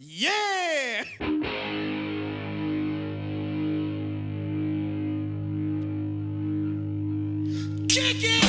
Yeah! Kick it!